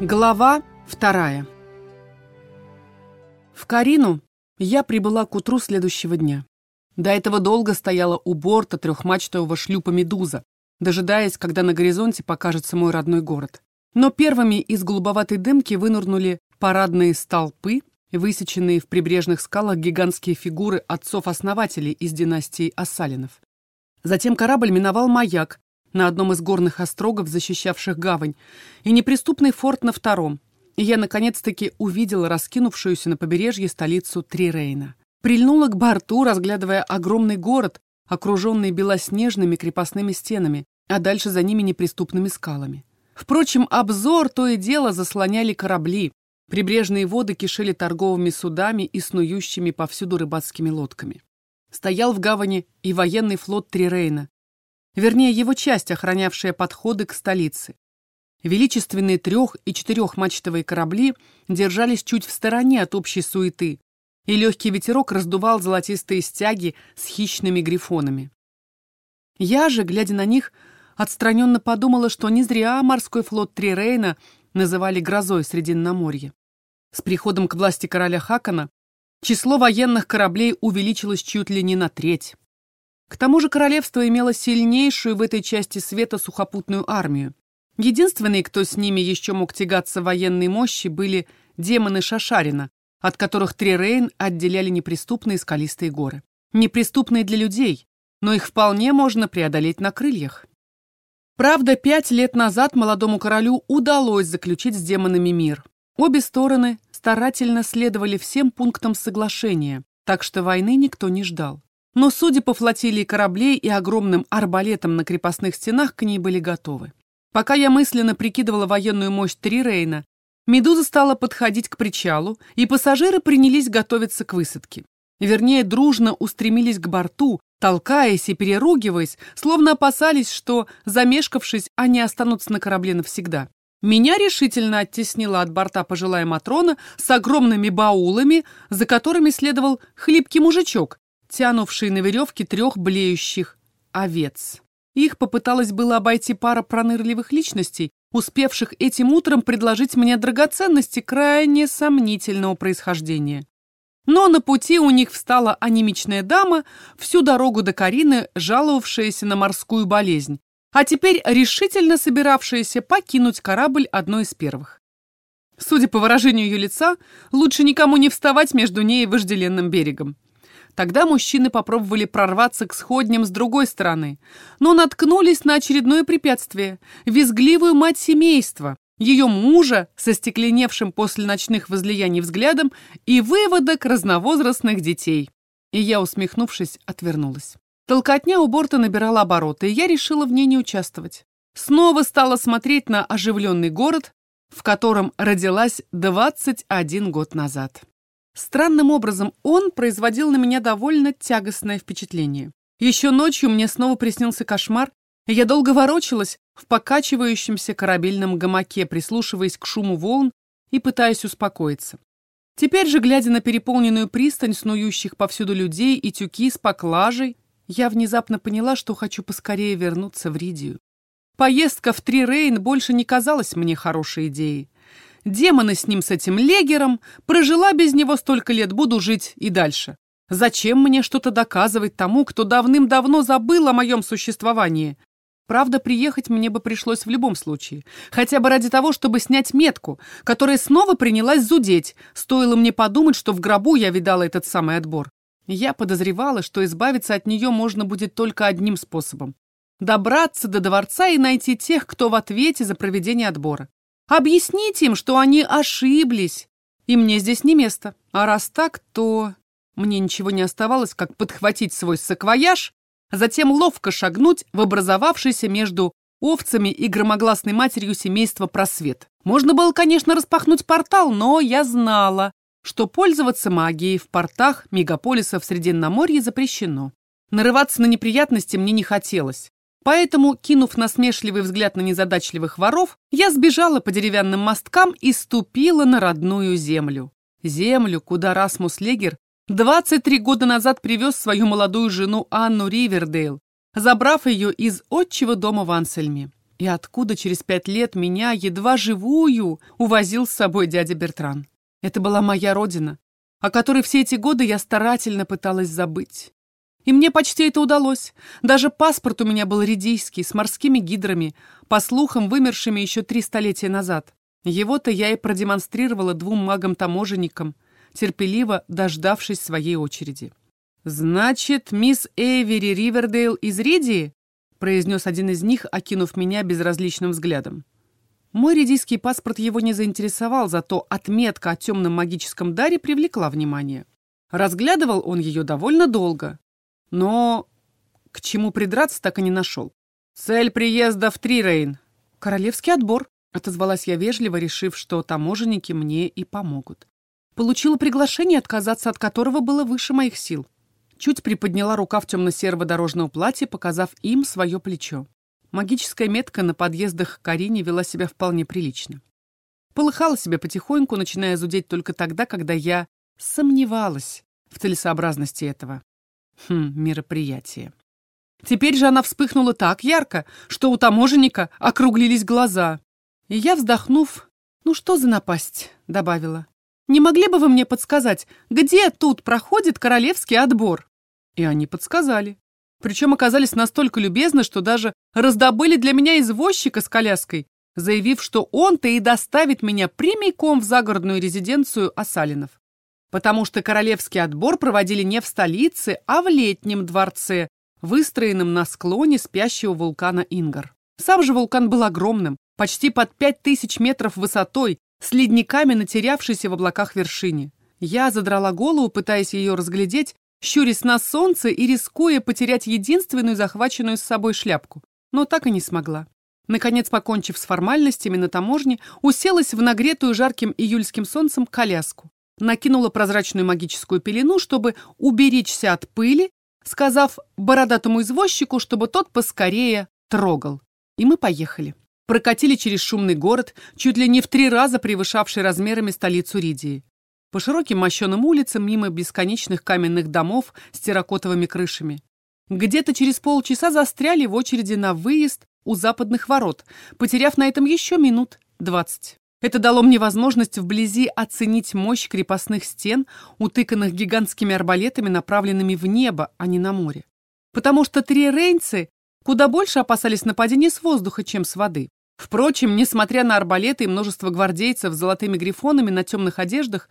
Глава вторая. В Карину я прибыла к утру следующего дня. До этого долго стояла у борта трехмачтового шлюпа «Медуза», дожидаясь, когда на горизонте покажется мой родной город. Но первыми из голубоватой дымки вынырнули парадные столпы, высеченные в прибрежных скалах гигантские фигуры отцов-основателей из династии Ассалинов. Затем корабль миновал маяк, на одном из горных острогов, защищавших гавань, и неприступный форт на втором. И я, наконец-таки, увидела раскинувшуюся на побережье столицу Трирейна. Прильнула к борту, разглядывая огромный город, окруженный белоснежными крепостными стенами, а дальше за ними неприступными скалами. Впрочем, обзор то и дело заслоняли корабли. Прибрежные воды кишели торговыми судами и снующими повсюду рыбацкими лодками. Стоял в гавани и военный флот Трирейна, вернее его часть, охранявшая подходы к столице. Величественные трех- и четырехмачтовые корабли держались чуть в стороне от общей суеты, и легкий ветерок раздувал золотистые стяги с хищными грифонами. Я же, глядя на них, отстраненно подумала, что не зря морской флот Трирейна называли грозой Средиземноморья. С приходом к власти короля Хакана число военных кораблей увеличилось чуть ли не на треть. К тому же королевство имело сильнейшую в этой части света сухопутную армию. Единственные, кто с ними еще мог тягаться военной мощи, были демоны Шашарина, от которых Трирейн отделяли неприступные скалистые горы. Неприступные для людей, но их вполне можно преодолеть на крыльях. Правда, пять лет назад молодому королю удалось заключить с демонами мир. Обе стороны старательно следовали всем пунктам соглашения, так что войны никто не ждал. Но, судя по флотилии кораблей и огромным арбалетам на крепостных стенах, к ней были готовы. Пока я мысленно прикидывала военную мощь Трирейна, Медуза стала подходить к причалу, и пассажиры принялись готовиться к высадке. Вернее, дружно устремились к борту, толкаясь и переругиваясь, словно опасались, что, замешкавшись, они останутся на корабле навсегда. Меня решительно оттеснила от борта пожилая Матрона с огромными баулами, за которыми следовал хлипкий мужичок, тянувший на веревке трех блеющих овец. Их попыталась было обойти пара пронырливых личностей, успевших этим утром предложить мне драгоценности крайне сомнительного происхождения. Но на пути у них встала анемичная дама, всю дорогу до Карины жаловавшаяся на морскую болезнь, а теперь решительно собиравшаяся покинуть корабль одной из первых. Судя по выражению ее лица, лучше никому не вставать между ней и вожделенным берегом. Тогда мужчины попробовали прорваться к сходням с другой стороны, но наткнулись на очередное препятствие – визгливую мать семейства, ее мужа со стекленевшим после ночных возлияний взглядом и выводок разновозрастных детей. И я, усмехнувшись, отвернулась. Толкотня у борта набирала обороты, и я решила в ней не участвовать. Снова стала смотреть на оживленный город, в котором родилась 21 год назад. Странным образом он производил на меня довольно тягостное впечатление. Еще ночью мне снова приснился кошмар, и я долго ворочалась в покачивающемся корабельном гамаке, прислушиваясь к шуму волн и пытаясь успокоиться. Теперь же, глядя на переполненную пристань, снующих повсюду людей и тюки с поклажей, я внезапно поняла, что хочу поскорее вернуться в Ридию. Поездка в Трирейн больше не казалась мне хорошей идеей. Демоны с ним, с этим легером. Прожила без него столько лет, буду жить и дальше. Зачем мне что-то доказывать тому, кто давным-давно забыл о моем существовании? Правда, приехать мне бы пришлось в любом случае. Хотя бы ради того, чтобы снять метку, которая снова принялась зудеть. Стоило мне подумать, что в гробу я видала этот самый отбор. Я подозревала, что избавиться от нее можно будет только одним способом. Добраться до дворца и найти тех, кто в ответе за проведение отбора. Объяснить им, что они ошиблись, и мне здесь не место. А раз так, то... Мне ничего не оставалось, как подхватить свой саквояж, затем ловко шагнуть в образовавшийся между овцами и громогласной матерью семейства просвет. Можно было, конечно, распахнуть портал, но я знала, что пользоваться магией в портах мегаполисов Средиземноморья запрещено. Нарываться на неприятности мне не хотелось. Поэтому, кинув насмешливый взгляд на незадачливых воров, я сбежала по деревянным мосткам и ступила на родную землю. Землю, куда Расмус Легер 23 года назад привез свою молодую жену Анну Ривердейл, забрав ее из отчего дома в Ансельме. И откуда через пять лет меня, едва живую, увозил с собой дядя Бертран? Это была моя родина, о которой все эти годы я старательно пыталась забыть. И мне почти это удалось. Даже паспорт у меня был редийский, с морскими гидрами, по слухам, вымершими еще три столетия назад. Его-то я и продемонстрировала двум магам-таможенникам, терпеливо дождавшись своей очереди. «Значит, мисс Эйвери Ривердейл из Ридии?» произнес один из них, окинув меня безразличным взглядом. Мой редийский паспорт его не заинтересовал, зато отметка о темном магическом даре привлекла внимание. Разглядывал он ее довольно долго, но к чему придраться так и не нашел. «Цель приезда в Трирейн!» «Королевский отбор», — отозвалась я вежливо, решив, что таможенники мне и помогут. Получила приглашение, отказаться от которого было выше моих сил. Чуть приподняла рука в темно-серого дорожного платья, показав им свое плечо. Магическая метка на подъездах к Карине вела себя вполне прилично. Полыхала себе потихоньку, начиная зудеть только тогда, когда я сомневалась в целесообразности этого. Хм, мероприятие. Теперь же она вспыхнула так ярко, что у таможенника округлились глаза. И я, вздохнув, «Ну что за напасть?» — добавила. «Не могли бы вы мне подсказать, где тут проходит королевский отбор?» И они подсказали. Причем оказались настолько любезны, что даже раздобыли для меня извозчика с коляской, заявив, что он-то и доставит меня прямиком в загородную резиденцию Асалинов потому что королевский отбор проводили не в столице, а в летнем дворце, выстроенном на склоне спящего вулкана Ингар. Сам же вулкан был огромным, почти под пять тысяч метров высотой, с ледниками натерявшейся в облаках вершине. Я задрала голову, пытаясь ее разглядеть, щурясь на солнце и рискуя потерять единственную захваченную с собой шляпку, но так и не смогла. Наконец, покончив с формальностями на таможне, уселась в нагретую жарким июльским солнцем коляску накинула прозрачную магическую пелену, чтобы уберечься от пыли, сказав бородатому извозчику, чтобы тот поскорее трогал. И мы поехали. Прокатили через шумный город, чуть ли не в три раза превышавший размерами столицу Ридии. По широким мощеным улицам, мимо бесконечных каменных домов с терракотовыми крышами. Где-то через полчаса застряли в очереди на выезд у западных ворот, потеряв на этом еще минут двадцать. Это дало мне возможность вблизи оценить мощь крепостных стен, утыканных гигантскими арбалетами, направленными в небо, а не на море. Потому что три рейнцы куда больше опасались нападения с воздуха, чем с воды. Впрочем, несмотря на арбалеты и множество гвардейцев с золотыми грифонами на темных одеждах,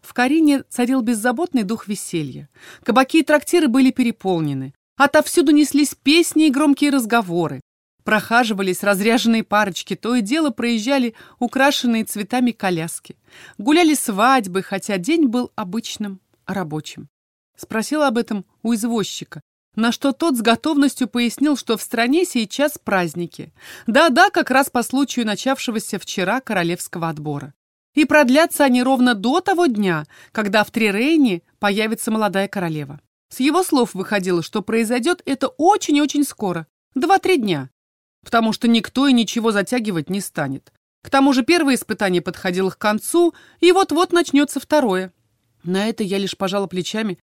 в Карине царил беззаботный дух веселья. Кабаки и трактиры были переполнены. Отовсюду неслись песни и громкие разговоры. Прохаживались разряженные парочки, то и дело проезжали украшенные цветами коляски. Гуляли свадьбы, хотя день был обычным, рабочим. Спросила об этом у извозчика, на что тот с готовностью пояснил, что в стране сейчас праздники. Да-да, как раз по случаю начавшегося вчера королевского отбора. И продлятся они ровно до того дня, когда в Трирейне появится молодая королева. С его слов выходило, что произойдет это очень-очень скоро, два-три дня потому что никто и ничего затягивать не станет. К тому же первое испытание подходило к концу, и вот-вот начнется второе. На это я лишь пожала плечами.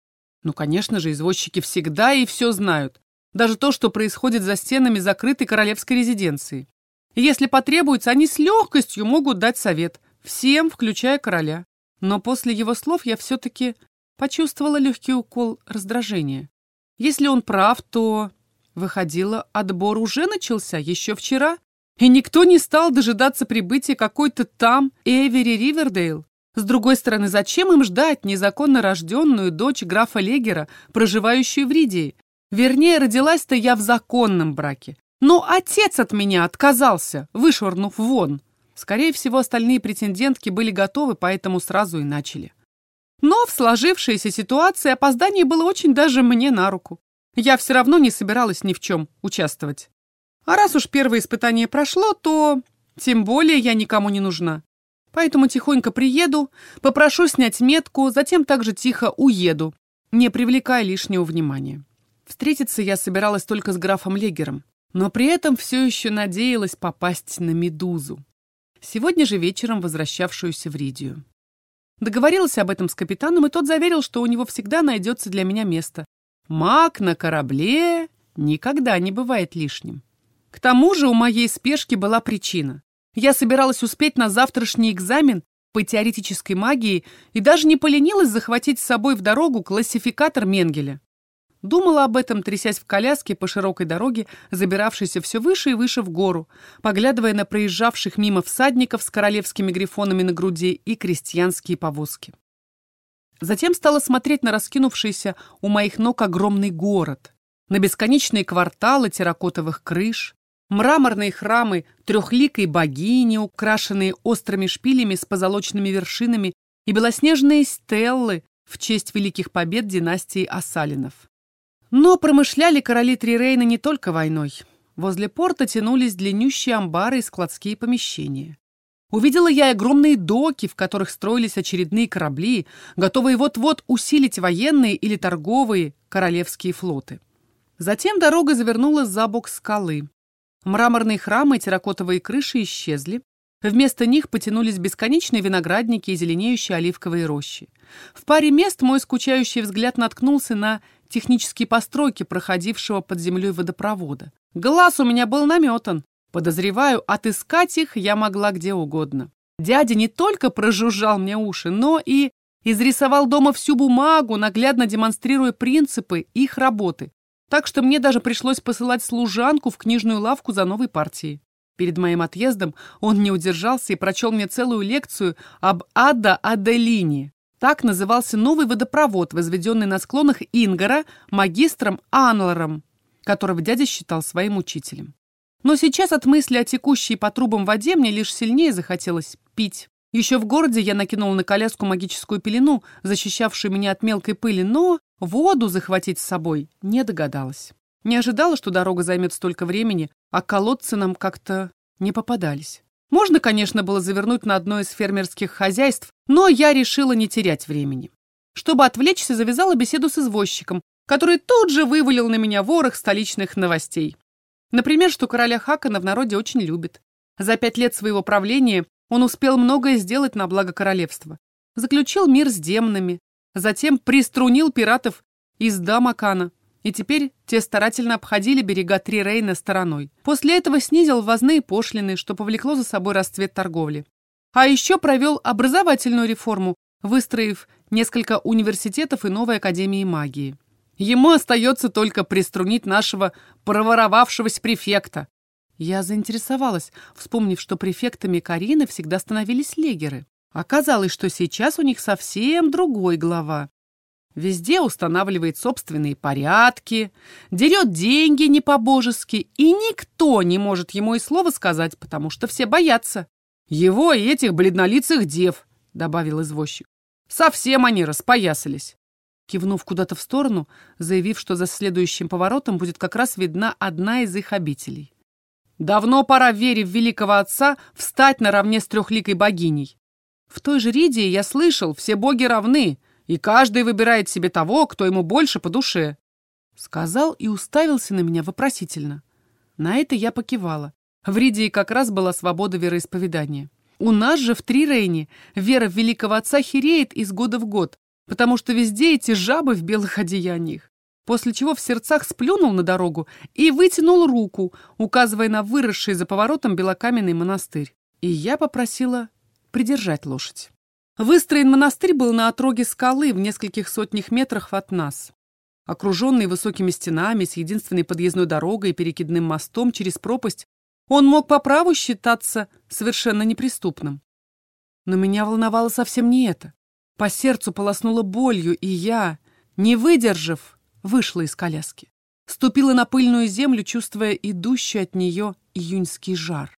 Ну, конечно же, извозчики всегда и все знают. Даже то, что происходит за стенами закрытой королевской резиденции. И если потребуется, они с легкостью могут дать совет. Всем, включая короля. Но после его слов я все-таки почувствовала легкий укол раздражения. Если он прав, то Выходило, отбор уже начался еще вчера, и никто не стал дожидаться прибытия какой-то там Эвери Ривердейл. С другой стороны, зачем им ждать незаконно рожденную дочь графа Легера, проживающую в Ридии? Вернее, родилась-то я в законном браке. Но отец от меня отказался, вышвырнув вон. Скорее всего, остальные претендентки были готовы, поэтому сразу и начали. Но в сложившейся ситуации опоздание было очень даже мне на руку. Я все равно не собиралась ни в чем участвовать. А раз уж первое испытание прошло, то тем более я никому не нужна. Поэтому тихонько приеду, попрошу снять метку, затем также тихо уеду, не привлекая лишнего внимания. Встретиться я собиралась только с графом Легером, но при этом все еще надеялась попасть на Медузу. Сегодня же вечером возвращавшуюся в Ридию. Договорилась об этом с капитаном, и тот заверил, что у него всегда найдется для меня место, Маг на корабле никогда не бывает лишним. К тому же у моей спешки была причина. Я собиралась успеть на завтрашний экзамен по теоретической магии и даже не поленилась захватить с собой в дорогу классификатор Менгеля. Думала об этом, трясясь в коляске по широкой дороге, забиравшейся все выше и выше в гору, поглядывая на проезжавших мимо всадников с королевскими грифонами на груди и крестьянские повозки. Затем стала смотреть на раскинувшийся у моих ног огромный город, на бесконечные кварталы терракотовых крыш, мраморные храмы трехликой богини, украшенные острыми шпилями с позолоченными вершинами и белоснежные стеллы в честь великих побед династии Асалинов. Но промышляли короли Трирейна не только войной. Возле порта тянулись длиннющие амбары и складские помещения. Увидела я огромные доки, в которых строились очередные корабли, готовые вот-вот усилить военные или торговые королевские флоты. Затем дорога завернула за бок скалы. Мраморные храмы и терракотовые крыши исчезли. Вместо них потянулись бесконечные виноградники и зеленеющие оливковые рощи. В паре мест мой скучающий взгляд наткнулся на технические постройки проходившего под землей водопровода. Глаз у меня был наметан. Подозреваю, отыскать их я могла где угодно. Дядя не только прожужжал мне уши, но и изрисовал дома всю бумагу, наглядно демонстрируя принципы их работы. Так что мне даже пришлось посылать служанку в книжную лавку за новой партией. Перед моим отъездом он не удержался и прочел мне целую лекцию об Ада Аделине, так назывался новый водопровод, возведенный на склонах Ингара магистром Анлором, которого дядя считал своим учителем. Но сейчас от мысли о текущей по трубам воде мне лишь сильнее захотелось пить. Еще в городе я накинул на коляску магическую пелену, защищавшую меня от мелкой пыли, но воду захватить с собой не догадалась. Не ожидала, что дорога займет столько времени, а колодцы нам как-то не попадались. Можно, конечно, было завернуть на одно из фермерских хозяйств, но я решила не терять времени. Чтобы отвлечься, завязала беседу с извозчиком, который тут же вывалил на меня ворох столичных новостей. Например, что короля Хакана в народе очень любит. За пять лет своего правления он успел многое сделать на благо королевства. Заключил мир с демонами, затем приструнил пиратов из Дамакана, и теперь те старательно обходили берега Три-Рейна стороной. После этого снизил ввозные пошлины, что повлекло за собой расцвет торговли. А еще провел образовательную реформу, выстроив несколько университетов и новой академии магии. Ему остается только приструнить нашего проворовавшегося префекта. Я заинтересовалась, вспомнив, что префектами Карины всегда становились легеры. Оказалось, что сейчас у них совсем другой глава. Везде устанавливает собственные порядки, дерет деньги не по-божески, и никто не может ему и слова сказать, потому что все боятся. Его и этих бледнолицых дев, — добавил извозчик. Совсем они распоясались. Кивнув куда-то в сторону, заявив, что за следующим поворотом будет как раз видна одна из их обителей. Давно пора, вере в великого отца, встать наравне с трехликой богиней. В той же Ридии я слышал, все боги равны — и каждый выбирает себе того, кто ему больше по душе. Сказал и уставился на меня вопросительно. На это я покивала. В Ридии как раз была свобода вероисповедания. У нас же в Трирейне вера в великого отца хереет из года в год, потому что везде эти жабы в белых одеяниях. После чего в сердцах сплюнул на дорогу и вытянул руку, указывая на выросший за поворотом белокаменный монастырь. И я попросила придержать лошадь. Выстроен монастырь был на отроге скалы в нескольких сотнях метрах от нас. Окруженный высокими стенами, с единственной подъездной дорогой и перекидным мостом через пропасть, он мог по праву считаться совершенно неприступным. Но меня волновало совсем не это. По сердцу полоснуло болью, и я, не выдержав, вышла из коляски. Ступила на пыльную землю, чувствуя идущий от нее июньский жар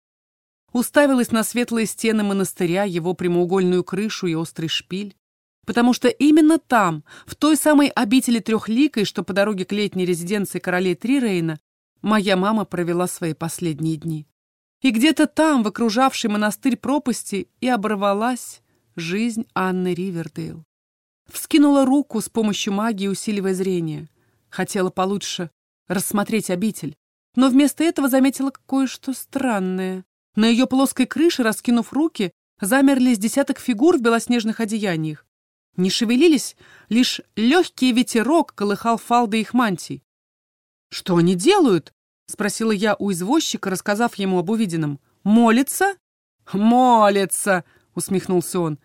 уставилась на светлые стены монастыря, его прямоугольную крышу и острый шпиль. Потому что именно там, в той самой обители трехликой, что по дороге к летней резиденции королей Трирейна, моя мама провела свои последние дни. И где-то там, в окружавшей монастырь пропасти, и оборвалась жизнь Анны Ривердейл. Вскинула руку с помощью магии, усиливая зрение. Хотела получше рассмотреть обитель, но вместо этого заметила кое-что странное. На ее плоской крыше, раскинув руки, замерли с десяток фигур в белоснежных одеяниях. Не шевелились, лишь легкий ветерок колыхал фалды их мантий. «Что они делают?» — спросила я у извозчика, рассказав ему об увиденном. «Молится?» «Молится!» — усмехнулся он.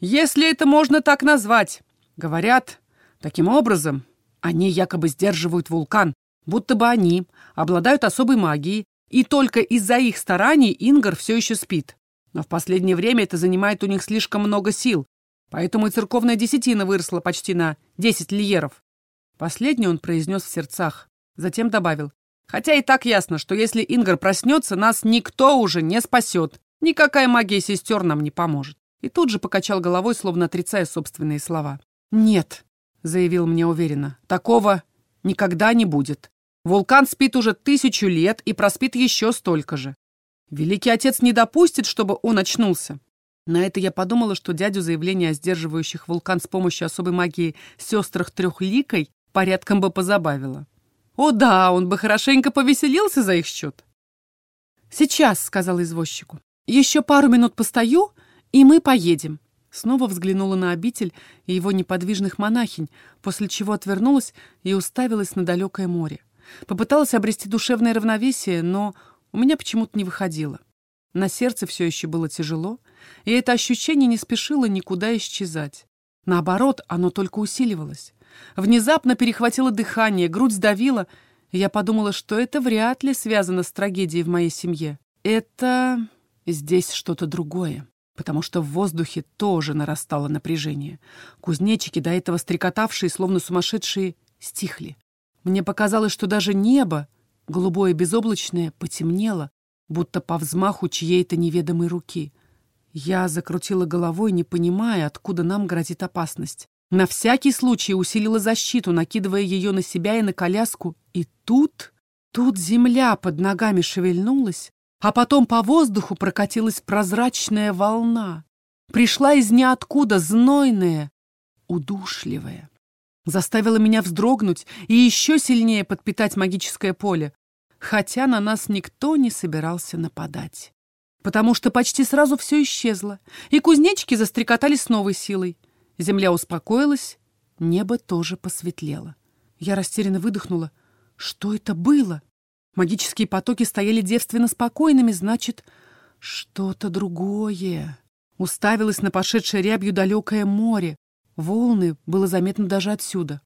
«Если это можно так назвать. Говорят, таким образом они якобы сдерживают вулкан, будто бы они обладают особой магией, и только из-за их стараний Ингар все еще спит. Но в последнее время это занимает у них слишком много сил, поэтому и церковная десятина выросла почти на 10 лиеров. Последний он произнес в сердцах, затем добавил. Хотя и так ясно, что если Ингар проснется, нас никто уже не спасет. Никакая магия сестер нам не поможет. И тут же покачал головой, словно отрицая собственные слова. «Нет», — заявил мне уверенно, — «такого никогда не будет. Вулкан спит уже тысячу лет и проспит еще столько же. Великий отец не допустит, чтобы он очнулся. На это я подумала, что дядю заявление о сдерживающих вулкан с помощью особой магии сестрах трехликой порядком бы позабавило. О да, он бы хорошенько повеселился за их счет. «Сейчас», — сказала извозчику, — «еще пару минут постою, и мы поедем». Снова взглянула на обитель и его неподвижных монахинь, после чего отвернулась и уставилась на далекое море. Попыталась обрести душевное равновесие, но у меня почему-то не выходило. На сердце все еще было тяжело, и это ощущение не спешило никуда исчезать. Наоборот, оно только усиливалось. Внезапно перехватило дыхание, грудь сдавила, я подумала, что это вряд ли связано с трагедией в моей семье. Это здесь что-то другое, потому что в воздухе тоже нарастало напряжение. Кузнечики, до этого стрекотавшие, словно сумасшедшие, стихли. Мне показалось, что даже небо, голубое безоблачное, потемнело, будто по взмаху чьей-то неведомой руки. Я закрутила головой, не понимая, откуда нам грозит опасность. На всякий случай усилила защиту, накидывая ее на себя и на коляску. И тут, тут земля под ногами шевельнулась, а потом по воздуху прокатилась прозрачная волна. Пришла из ниоткуда знойная, удушливая заставила меня вздрогнуть и еще сильнее подпитать магическое поле, хотя на нас никто не собирался нападать. Потому что почти сразу все исчезло, и кузнечики застрекотали с новой силой. Земля успокоилась, небо тоже посветлело. Я растерянно выдохнула. Что это было? Магические потоки стояли девственно спокойными, значит, что-то другое. Уставилась на пошедшее рябью далекое море. Волны было заметно даже отсюда.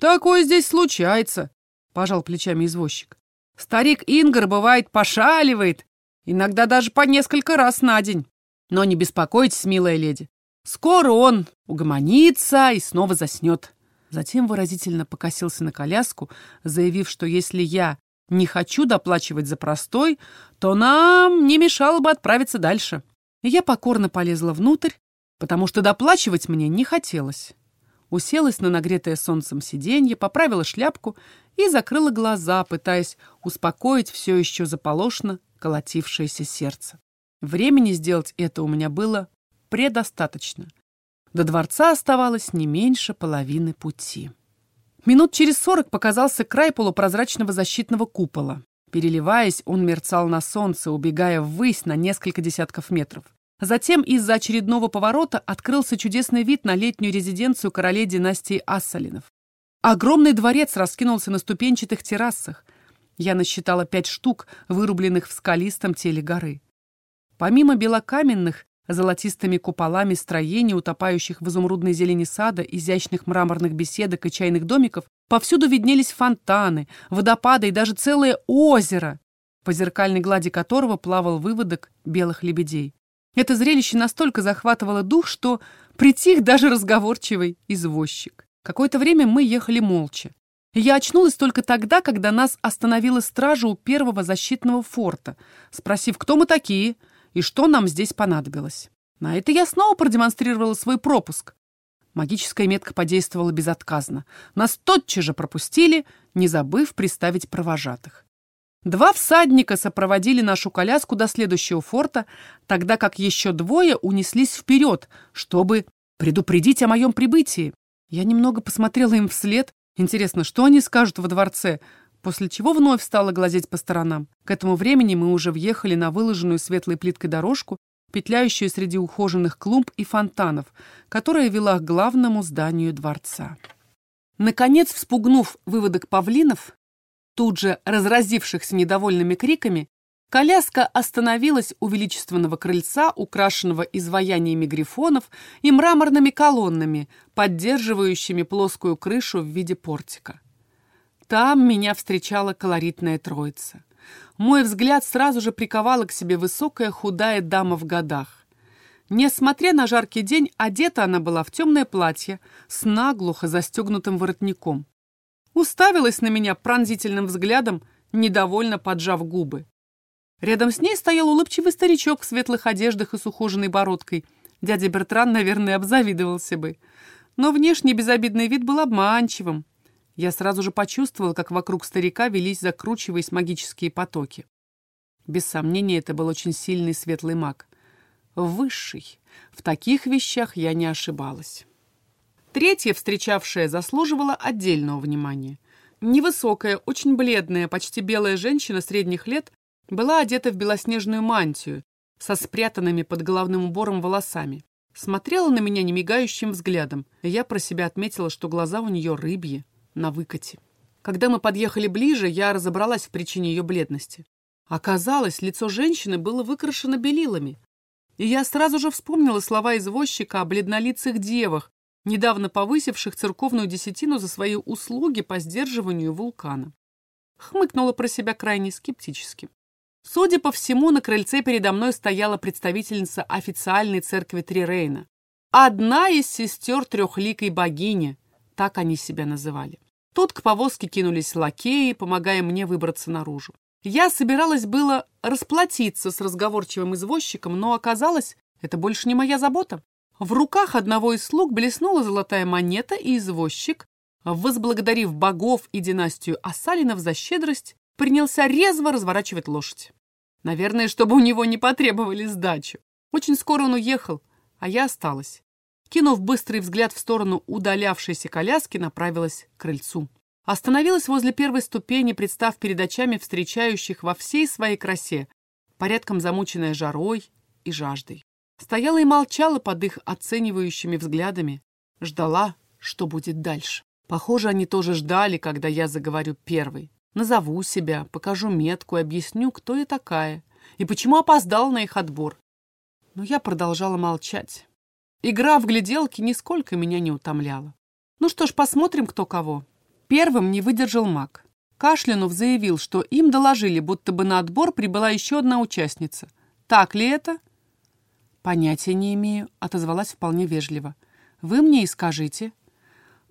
«Такое здесь случается», — пожал плечами извозчик. «Старик Ингар, бывает, пошаливает, иногда даже по несколько раз на день. Но не беспокойтесь, милая леди. Скоро он угомонится и снова заснет». Затем выразительно покосился на коляску, заявив, что если я не хочу доплачивать за простой, то нам не мешало бы отправиться дальше. Я покорно полезла внутрь, потому что доплачивать мне не хотелось. Уселась на нагретое солнцем сиденье, поправила шляпку и закрыла глаза, пытаясь успокоить все еще заполошно колотившееся сердце. Времени сделать это у меня было предостаточно. До дворца оставалось не меньше половины пути. Минут через сорок показался край полупрозрачного защитного купола. Переливаясь, он мерцал на солнце, убегая ввысь на несколько десятков метров. Затем из-за очередного поворота открылся чудесный вид на летнюю резиденцию королей династии Ассалинов. Огромный дворец раскинулся на ступенчатых террасах. Я насчитала пять штук, вырубленных в скалистом теле горы. Помимо белокаменных, золотистыми куполами строений, утопающих в изумрудной зелени сада, изящных мраморных беседок и чайных домиков, повсюду виднелись фонтаны, водопады и даже целое озеро, по зеркальной глади которого плавал выводок белых лебедей. Это зрелище настолько захватывало дух, что притих даже разговорчивый извозчик. Какое-то время мы ехали молча. Я очнулась только тогда, когда нас остановила стража у первого защитного форта, спросив, кто мы такие и что нам здесь понадобилось. На это я снова продемонстрировала свой пропуск. Магическая метка подействовала безотказно. Нас тотчас же пропустили, не забыв приставить провожатых. Два всадника сопроводили нашу коляску до следующего форта, тогда как еще двое унеслись вперед, чтобы предупредить о моем прибытии. Я немного посмотрела им вслед. Интересно, что они скажут во дворце? После чего вновь стала глазеть по сторонам. К этому времени мы уже въехали на выложенную светлой плиткой дорожку, петляющую среди ухоженных клумб и фонтанов, которая вела к главному зданию дворца. Наконец, вспугнув выводок павлинов, тут же разразившихся недовольными криками, коляска остановилась у величественного крыльца, украшенного изваяниями грифонов и мраморными колоннами, поддерживающими плоскую крышу в виде портика. Там меня встречала колоритная троица. Мой взгляд сразу же приковала к себе высокая худая дама в годах. Несмотря на жаркий день, одета она была в темное платье с наглухо застегнутым воротником. Уставилась на меня пронзительным взглядом, недовольно поджав губы. Рядом с ней стоял улыбчивый старичок в светлых одеждах и с ухоженной бородкой. Дядя Бертран, наверное, обзавидовался бы. Но внешний безобидный вид был обманчивым. Я сразу же почувствовала, как вокруг старика велись закручиваясь магические потоки. Без сомнения, это был очень сильный светлый маг. Высший. В таких вещах я не ошибалась. Третья, встречавшая, заслуживала отдельного внимания. Невысокая, очень бледная, почти белая женщина средних лет была одета в белоснежную мантию со спрятанными под головным убором волосами. Смотрела на меня немигающим взглядом, я про себя отметила, что глаза у нее рыбьи, на выкате. Когда мы подъехали ближе, я разобралась в причине ее бледности. Оказалось, лицо женщины было выкрашено белилами. И я сразу же вспомнила слова извозчика о бледнолицых девах, недавно повысивших церковную десятину за свои услуги по сдерживанию вулкана. Хмыкнула про себя крайне скептически. Судя по всему, на крыльце передо мной стояла представительница официальной церкви Трирейна. Одна из сестер трехликой богини, так они себя называли. Тут к повозке кинулись лакеи, помогая мне выбраться наружу. Я собиралась было расплатиться с разговорчивым извозчиком, но оказалось, это больше не моя забота. В руках одного из слуг блеснула золотая монета, и извозчик, возблагодарив богов и династию Асалинов за щедрость, принялся резво разворачивать лошадь. Наверное, чтобы у него не потребовали сдачу. Очень скоро он уехал, а я осталась. Кинув быстрый взгляд в сторону удалявшейся коляски, направилась к крыльцу. Остановилась возле первой ступени, представ перед очами встречающих во всей своей красе, порядком замученная жарой и жаждой. Стояла и молчала под их оценивающими взглядами, ждала, что будет дальше. Похоже, они тоже ждали, когда я заговорю первой. Назову себя, покажу метку и объясню, кто я такая и почему опоздал на их отбор. Но я продолжала молчать. Игра в гляделки нисколько меня не утомляла. Ну что ж, посмотрим, кто кого. Первым не выдержал маг. Кашлянув заявил, что им доложили, будто бы на отбор прибыла еще одна участница. Так ли это? «Понятия не имею», — отозвалась вполне вежливо. «Вы мне и скажите».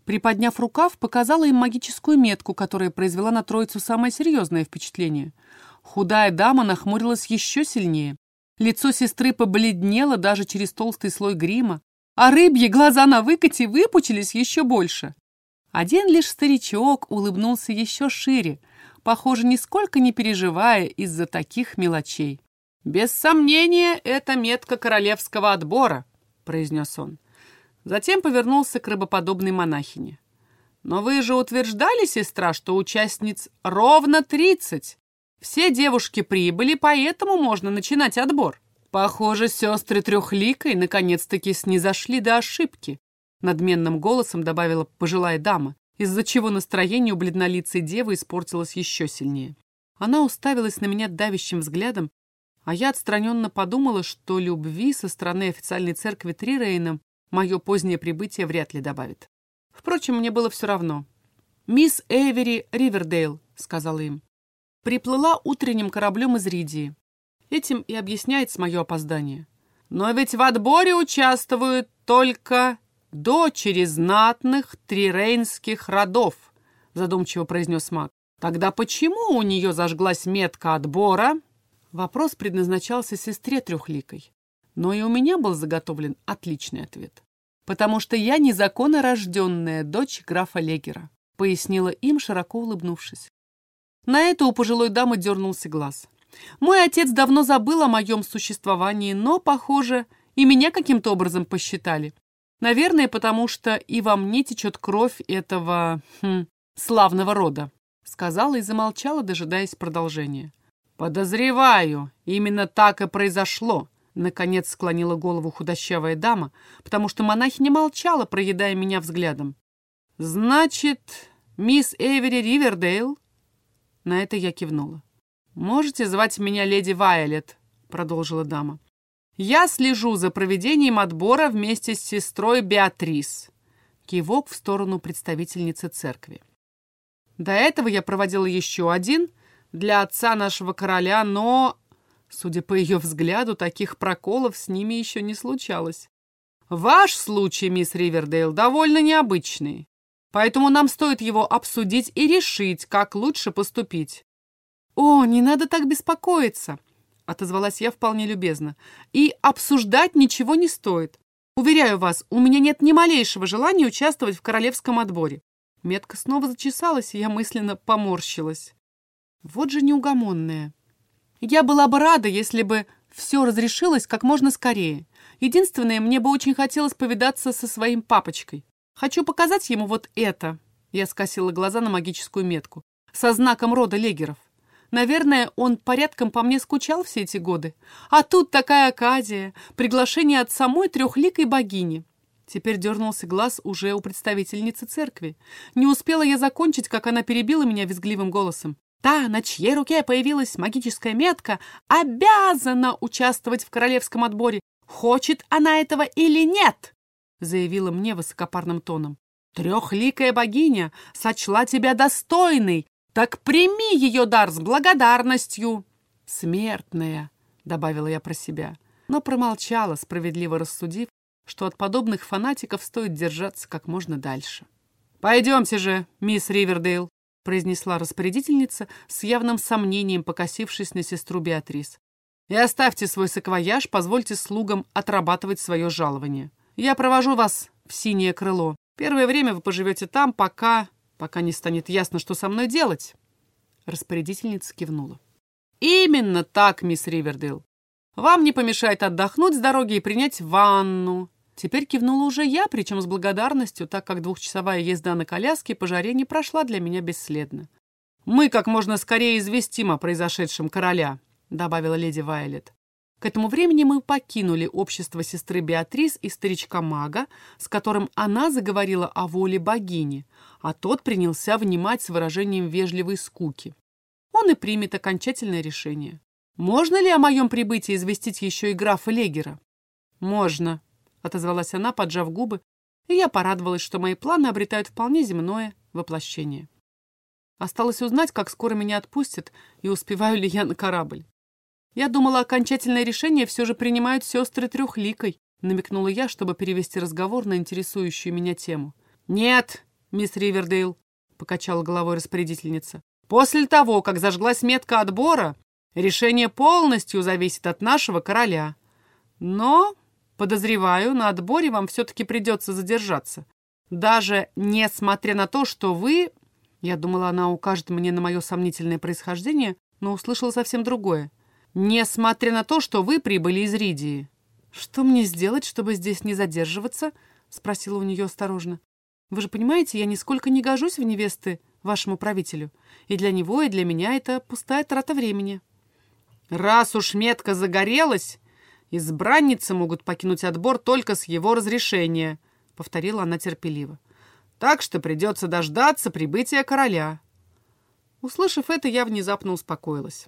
Приподняв рукав, показала им магическую метку, которая произвела на троицу самое серьезное впечатление. Худая дама нахмурилась еще сильнее. Лицо сестры побледнело даже через толстый слой грима, а рыбьи глаза на выкате выпучились еще больше. Один лишь старичок улыбнулся еще шире, похоже, нисколько не переживая из-за таких мелочей. «Без сомнения, это метка королевского отбора», — произнес он. Затем повернулся к рыбоподобной монахине. «Но вы же утверждали, сестра, что участниц ровно тридцать. Все девушки прибыли, поэтому можно начинать отбор. Похоже, сестры трехликой наконец-таки снизошли до ошибки», — надменным голосом добавила пожилая дама, из-за чего настроение у бледнолицей девы испортилось еще сильнее. Она уставилась на меня давящим взглядом, а я отстраненно подумала, что любви со стороны официальной церкви Трирейна мое позднее прибытие вряд ли добавит. Впрочем, мне было все равно. «Мисс Эвери Ривердейл», — сказала им, — приплыла утренним кораблем из Ридии. Этим и объясняется мое опоздание. «Но ведь в отборе участвуют только дочери знатных трирейнских родов», — задумчиво произнес маг. «Тогда почему у нее зажглась метка отбора Вопрос предназначался сестре трехликой. Но и у меня был заготовлен отличный ответ. «Потому что я незаконно рожденная дочь графа Легера», пояснила им, широко улыбнувшись. На это у пожилой дамы дернулся глаз. Мой отец давно забыл о моем существовании, но, похоже, и меня каким-то образом посчитали. Наверное, потому что и во мне течет кровь этого... Хм, славного рода», сказала и замолчала, дожидаясь продолжения. «Подозреваю, именно так и произошло», — наконец склонила голову худощавая дама, потому что монахиня молчала, проедая меня взглядом. «Значит, мисс Эвери Ривердейл На это я кивнула. «Можете звать меня леди Вайолет», — продолжила дама. «Я слежу за проведением отбора вместе с сестрой Беатрис». Кивок в сторону представительницы церкви. До этого я проводила еще один для отца нашего короля, но, судя по ее взгляду, таких проколов с ними еще не случалось. Ваш случай, мисс Ривердейл, довольно необычный, поэтому нам стоит его обсудить и решить, как лучше поступить. «О, не надо так беспокоиться», — отозвалась я вполне любезно. «И обсуждать ничего не стоит. Уверяю вас, у меня нет ни малейшего желания участвовать в королевском отборе». Метка снова зачесалась, и я мысленно поморщилась. Вот же неугомонная. Я была бы рада, если бы все разрешилось как можно скорее. Единственное, мне бы очень хотелось повидаться со своим папочкой. Хочу показать ему вот это. Я скосила глаза на магическую метку. Со знаком рода Легеров. Наверное, он порядком по мне скучал все эти годы. А тут такая оказия, приглашение от самой трехликой богини. Теперь дернулся глаз уже у представительницы церкви. Не успела я закончить, как она перебила меня визгливым голосом. Та, на чьей руке появилась магическая метка, обязана участвовать в королевском отборе, хочет она этого или нет, заявила мне высокопарным тоном. Трехликая богиня сочла тебя достойной, так прими ее дар с благодарностью. Смертная, добавила я про себя, но промолчала, справедливо рассудив, что от подобных фанатиков стоит держаться как можно дальше. «Пойдемте же, мисс Ривердейл», — произнесла распорядительница с явным сомнением, покосившись на сестру Беатрис. «И оставьте свой саквояж, позвольте слугам отрабатывать свое жалование. Я провожу вас в синее крыло. Первое время вы поживете там, пока... пока не станет ясно, что со мной делать». Распорядительница кивнула. «Именно так, мисс Ривердейл. Вам не помешает отдохнуть с дороги и принять ванну. Теперь кивнула уже я, причем с благодарностью, так как двухчасовая езда на коляске по жаре не прошла для меня бесследно. «Мы как можно скорее известим о произошедшем короля», — добавила леди Вайлет. К этому времени мы покинули общество сестры Беатрис и старичка-мага, с которым она заговорила о воле богини, а тот принялся внимать с выражением вежливой скуки. Он и примет окончательное решение. Можно ли о моем прибытии известить еще и графа Легера? Можно, — отозвалась она, поджав губы, и я порадовалась, что мои планы обретают вполне земное воплощение. Осталось узнать, как скоро меня отпустят и успеваю ли я на корабль. Я думала, окончательное решение все же принимают сестры трехликой, намекнула я, чтобы перевести разговор на интересующую меня тему. «Нет, мисс Ривердейл», — покачала головой распорядительница. «После того, как зажглась метка отбора, решение полностью зависит от нашего короля. Но Подозреваю, на отборе вам все-таки придется задержаться. Даже несмотря на то, что вы... Я думала, она укажет мне на мое сомнительное происхождение, но услышала совсем другое. Несмотря на то, что вы прибыли из Ридии. «Что мне сделать, чтобы здесь не задерживаться?» — спросила у нее осторожно. «Вы же понимаете, я нисколько не гожусь в невесты вашему правителю. И для него, и для меня это пустая трата времени». «Раз уж метка загорелась, «Избранницы могут покинуть отбор только с его разрешения», — повторила она терпеливо. «Так что придется дождаться прибытия короля». Услышав это, я внезапно успокоилась.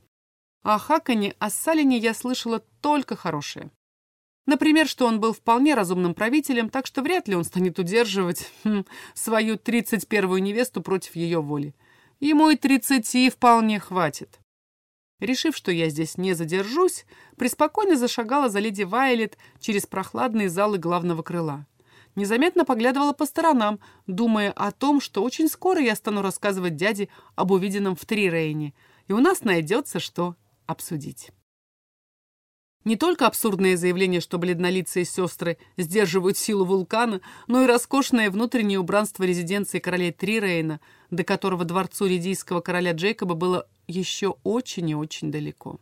О Хакане Ассалине я слышала только хорошее. Например, что он был вполне разумным правителем, так что вряд ли он станет удерживать хм, свою тридцать первую невесту против ее воли. Ему и тридцати вполне хватит. Решив, что я здесь не задержусь, преспокойно зашагала за леди Вайлет через прохладные залы главного крыла. Незаметно поглядывала по сторонам, думая о том, что очень скоро я стану рассказывать дяде об увиденном в Трирейне, и у нас найдется что обсудить. Не только абсурдное заявление, что бледнолицые сестры сдерживают силу вулкана, но и роскошное внутреннее убранство резиденции королей Трирейна, до которого дворцу редийского короля Джейкоба было еще очень и очень далеко.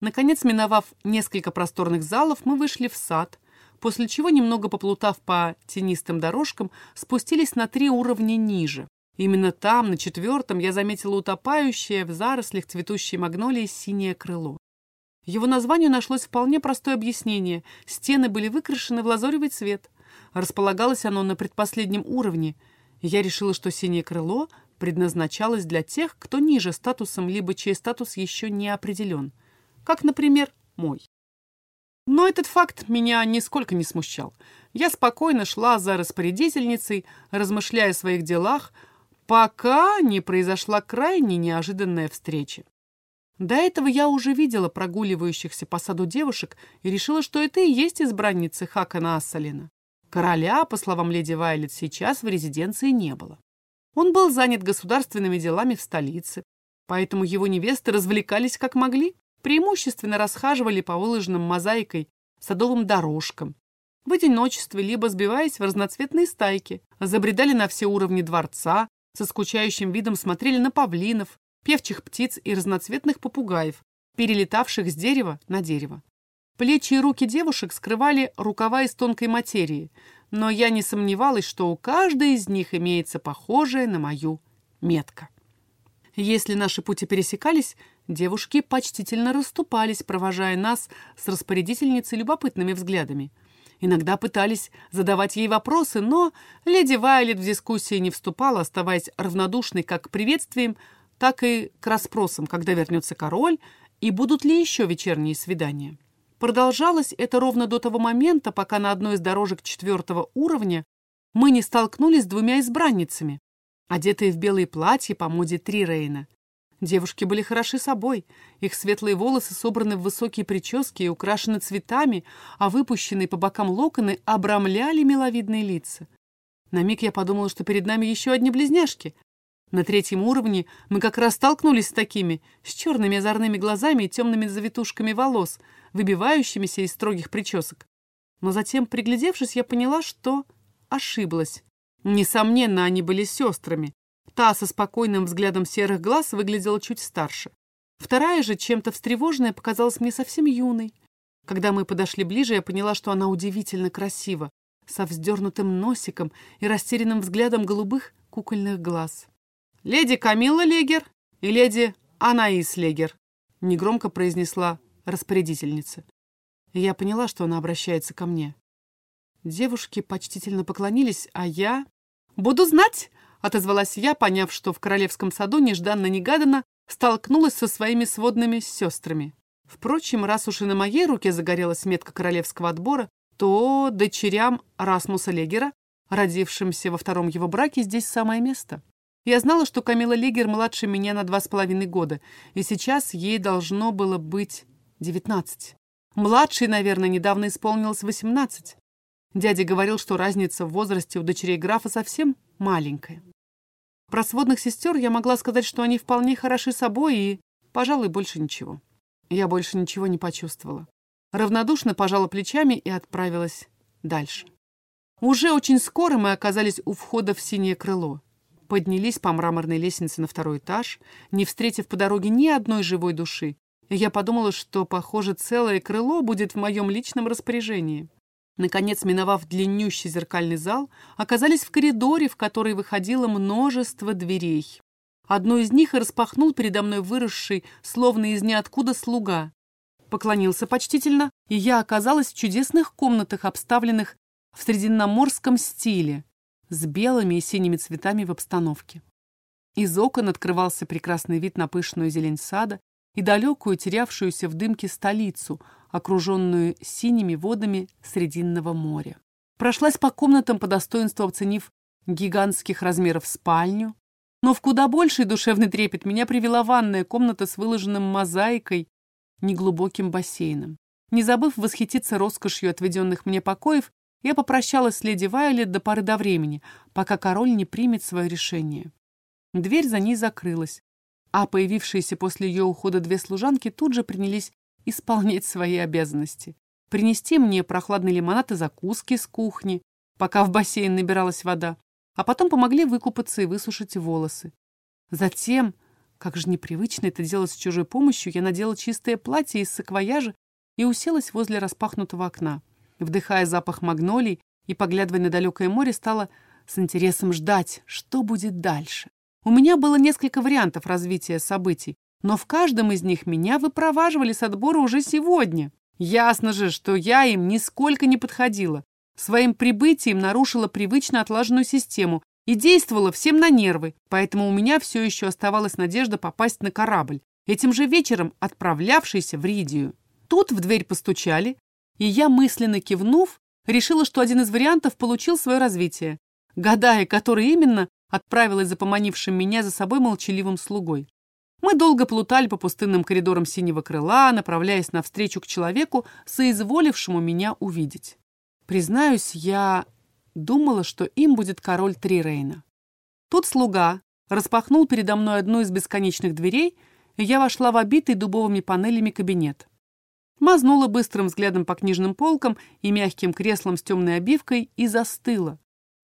Наконец, миновав несколько просторных залов, мы вышли в сад, после чего, немного поплутав по тенистым дорожкам, спустились на три уровня ниже. Именно там, на четвертом, я заметила утопающее в зарослях цветущей магнолии синее крыло. Его названию нашлось вполне простое объяснение. Стены были выкрашены в лазоревый цвет. Располагалось оно на предпоследнем уровне. Я решила, что синее крыло предназначалась для тех, кто ниже статусом, либо чей статус еще не определен. Как, например, мой. Но этот факт меня нисколько не смущал. Я спокойно шла за распорядительницей, размышляя о своих делах, пока не произошла крайне неожиданная встреча. До этого я уже видела прогуливающихся по саду девушек и решила, что это и есть избранницы Хакана Ассалина. Короля, по словам леди Вайлет, сейчас в резиденции не было. Он был занят государственными делами в столице, поэтому его невесты развлекались как могли, преимущественно расхаживали по выложенным мозаикой садовым дорожкам, в одиночестве, либо сбиваясь в разноцветные стайки, забредали на все уровни дворца, со скучающим видом смотрели на павлинов, певчих птиц и разноцветных попугаев, перелетавших с дерева на дерево. Плечи и руки девушек скрывали рукава из тонкой материи, но я не сомневалась, что у каждой из них имеется похожая на мою метка. Если наши пути пересекались, девушки почтительно расступались, провожая нас с распорядительницей любопытными взглядами. Иногда пытались задавать ей вопросы, но леди Вайлет в дискуссии не вступала, оставаясь равнодушной как к приветствиям, так и к расспросам, когда вернется король, и будут ли еще вечерние свидания. Продолжалось это ровно до того момента, пока на одной из дорожек четвертого уровня мы не столкнулись с двумя избранницами, одетые в белые платья по моде Трирейна. Девушки были хороши собой, их светлые волосы собраны в высокие прически и украшены цветами, а выпущенные по бокам локоны обрамляли миловидные лица. На миг я подумала, что перед нами еще одни близняшки, на третьем уровне мы как раз столкнулись с такими, с черными озорными глазами и темными завитушками волос, выбивающимися из строгих причесок. Но затем, приглядевшись, я поняла, что ошиблась. Несомненно, они были сестрами. Та со спокойным взглядом серых глаз выглядела чуть старше. Вторая же, чем-то встревоженная, показалась мне совсем юной. Когда мы подошли ближе, я поняла, что она удивительно красива, со вздернутым носиком и растерянным взглядом голубых кукольных глаз. «Леди Камилла Легер и леди Анаис Легер», — негромко произнесла распорядительница. я поняла, что она обращается ко мне. Девушки почтительно поклонились, а я... «Буду знать!» — отозвалась я, поняв, что в королевском саду нежданно-негаданно столкнулась со своими сводными сестрами. Впрочем, раз уж и на моей руке загорелась метка королевского отбора, то дочерям Расмуса Легера, родившимся во втором его браке, здесь самое место. Я знала, что Камила Лигер младше меня на два с половиной года, и сейчас ей должно было быть девятнадцать. Младшей, наверное, недавно исполнилось восемнадцать. Дядя говорил, что разница в возрасте у дочерей графа совсем маленькая. Про сводных сестер я могла сказать, что они вполне хороши собой и, пожалуй, больше ничего. Я больше ничего не почувствовала. Равнодушно пожала плечами и отправилась дальше. Уже очень скоро мы оказались у входа в синее крыло поднялись по мраморной лестнице на второй этаж, не встретив по дороге ни одной живой души. Я подумала, что, похоже, целое крыло будет в моем личном распоряжении. Наконец, миновав длиннющий зеркальный зал, оказались в коридоре, в который выходило множество дверей. Одну из них и распахнул передо мной выросший, словно из ниоткуда, слуга. Поклонился почтительно, и я оказалась в чудесных комнатах, обставленных в средиземноморском стиле с белыми и синими цветами в обстановке. Из окон открывался прекрасный вид на пышную зелень сада и далекую, терявшуюся в дымке столицу, окруженную синими водами Срединного моря. Прошлась по комнатам по достоинству оценив гигантских размеров спальню, но в куда больший душевный трепет меня привела ванная комната с выложенным мозаикой, неглубоким бассейном. Не забыв восхититься роскошью отведенных мне покоев, я попрощалась с леди Вайолет до поры до времени, пока король не примет свое решение. Дверь за ней закрылась, а появившиеся после ее ухода две служанки тут же принялись исполнять свои обязанности. Принести мне прохладный лимонад и закуски с кухни, пока в бассейн набиралась вода, а потом помогли выкупаться и высушить волосы. Затем, как же непривычно это делать с чужой помощью, я надела чистое платье из саквояжа и уселась возле распахнутого окна. Вдыхая запах магнолий и поглядывая на далекое море, стала с интересом ждать, что будет дальше. У меня было несколько вариантов развития событий, но в каждом из них меня выпроваживали с отбора уже сегодня. Ясно же, что я им нисколько не подходила. Своим прибытием нарушила привычно отлаженную систему и действовала всем на нервы, поэтому у меня все еще оставалась надежда попасть на корабль, этим же вечером отправлявшийся в Ридию. Тут в дверь постучали, и я, мысленно кивнув, решила, что один из вариантов получил свое развитие, гадая, который именно отправилась за поманившим меня за собой молчаливым слугой. Мы долго плутали по пустынным коридорам синего крыла, направляясь навстречу к человеку, соизволившему меня увидеть. Признаюсь, я думала, что им будет король Трирейна. Тут слуга распахнул передо мной одну из бесконечных дверей, и я вошла в обитый дубовыми панелями кабинет. Мазнула быстрым взглядом по книжным полкам и мягким креслам с темной обивкой и застыла,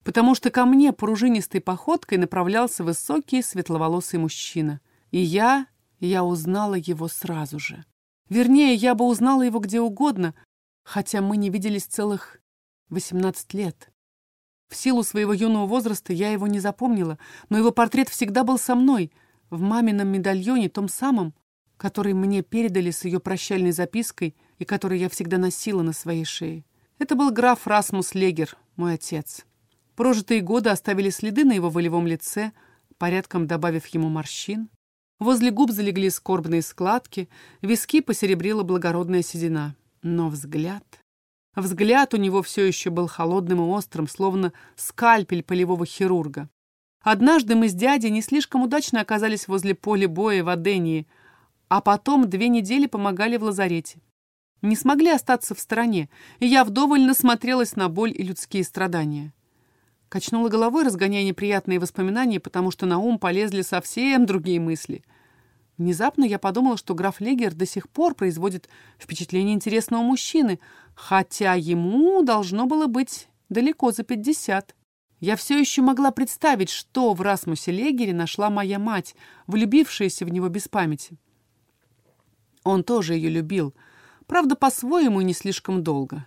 потому что ко мне пружинистой походкой направлялся высокий светловолосый мужчина. И я, я узнала его сразу же. Вернее, я бы узнала его где угодно, хотя мы не виделись целых 18 лет. В силу своего юного возраста я его не запомнила, но его портрет всегда был со мной, в мамином медальоне, том самом, который мне передали с ее прощальной запиской и который я всегда носила на своей шее. Это был граф Расмус Легер, мой отец. Прожитые годы оставили следы на его волевом лице, порядком добавив ему морщин. Возле губ залегли скорбные складки, виски посеребрила благородная седина. Но взгляд... Взгляд у него все еще был холодным и острым, словно скальпель полевого хирурга. Однажды мы с дядей не слишком удачно оказались возле поля боя в Адении, а потом две недели помогали в лазарете. Не смогли остаться в стороне, и я вдоволь насмотрелась на боль и людские страдания. Качнула головой, разгоняя неприятные воспоминания, потому что на ум полезли совсем другие мысли. Внезапно я подумала, что граф Легер до сих пор производит впечатление интересного мужчины, хотя ему должно было быть далеко за пятьдесят. Я все еще могла представить, что в Расмусе Легере нашла моя мать, влюбившаяся в него без памяти. Он тоже ее любил, правда, по-своему не слишком долго.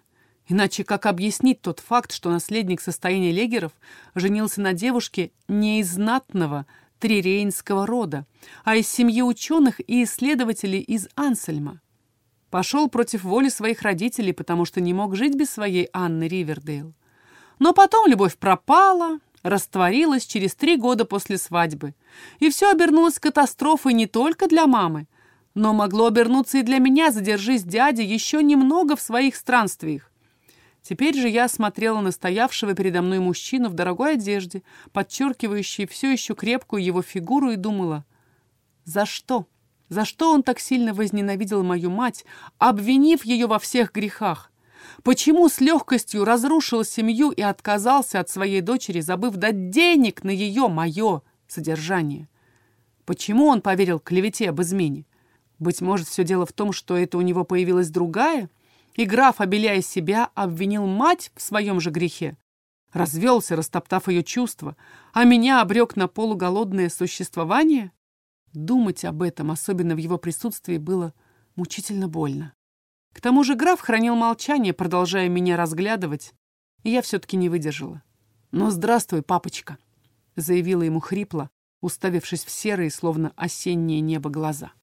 Иначе как объяснить тот факт, что наследник состояния Легеров женился на девушке не из знатного трирейнского рода, а из семьи ученых и исследователей из Ансельма? Пошел против воли своих родителей, потому что не мог жить без своей Анны Ривердейл. Но потом любовь пропала, растворилась через три года после свадьбы. И все обернулось катастрофой не только для мамы, но могло обернуться и для меня, задержись дядя еще немного в своих странствиях. Теперь же я смотрела на стоявшего передо мной мужчину в дорогой одежде, подчеркивающей все еще крепкую его фигуру, и думала, за что? За что он так сильно возненавидел мою мать, обвинив ее во всех грехах? Почему с легкостью разрушил семью и отказался от своей дочери, забыв дать денег на ее, мое, содержание? Почему он поверил клевете об измене? Быть может, все дело в том, что это у него появилась другая, и граф, обеляя себя, обвинил мать в своем же грехе. Развелся, растоптав ее чувства, а меня обрек на полуголодное существование? Думать об этом, особенно в его присутствии, было мучительно больно. К тому же граф хранил молчание, продолжая меня разглядывать, и я все-таки не выдержала. «Ну, здравствуй, папочка», — заявила ему хрипло, уставившись в серые, словно осеннее небо, глаза.